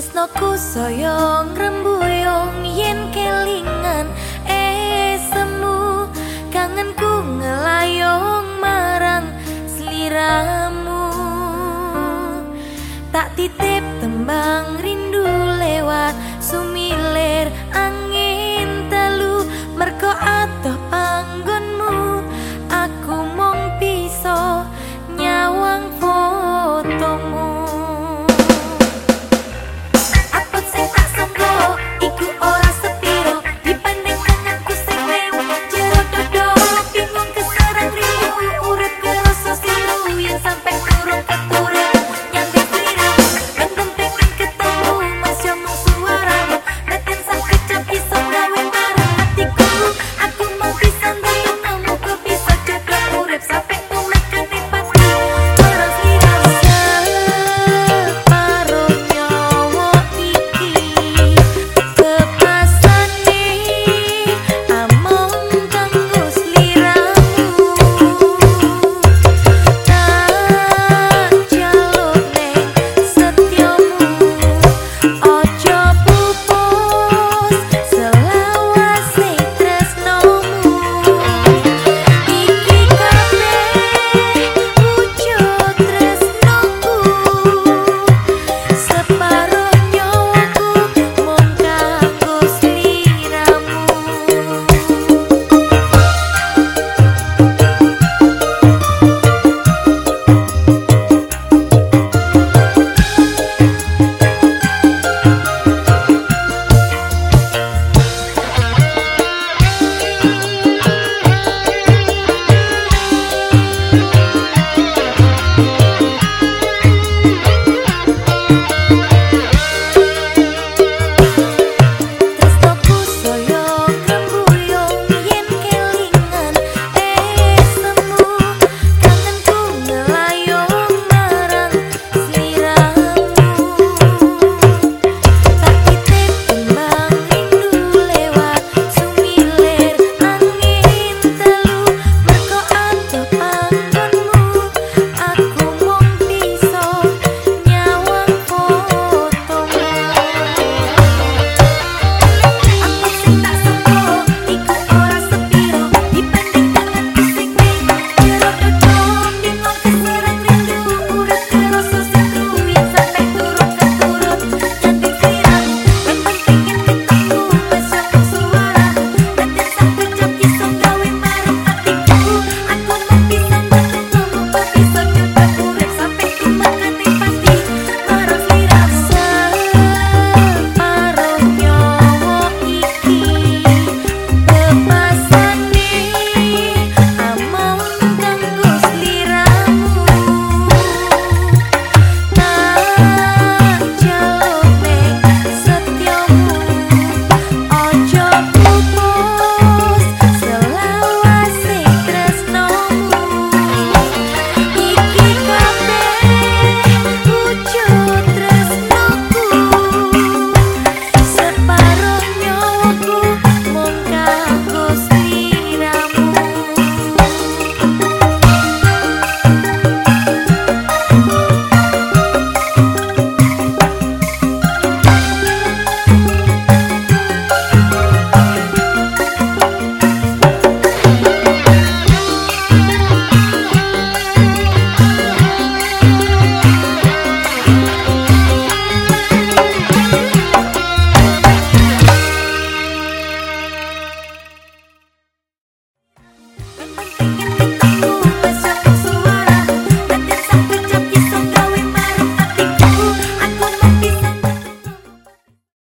tresnoku sayang rembuyung yen kelingan.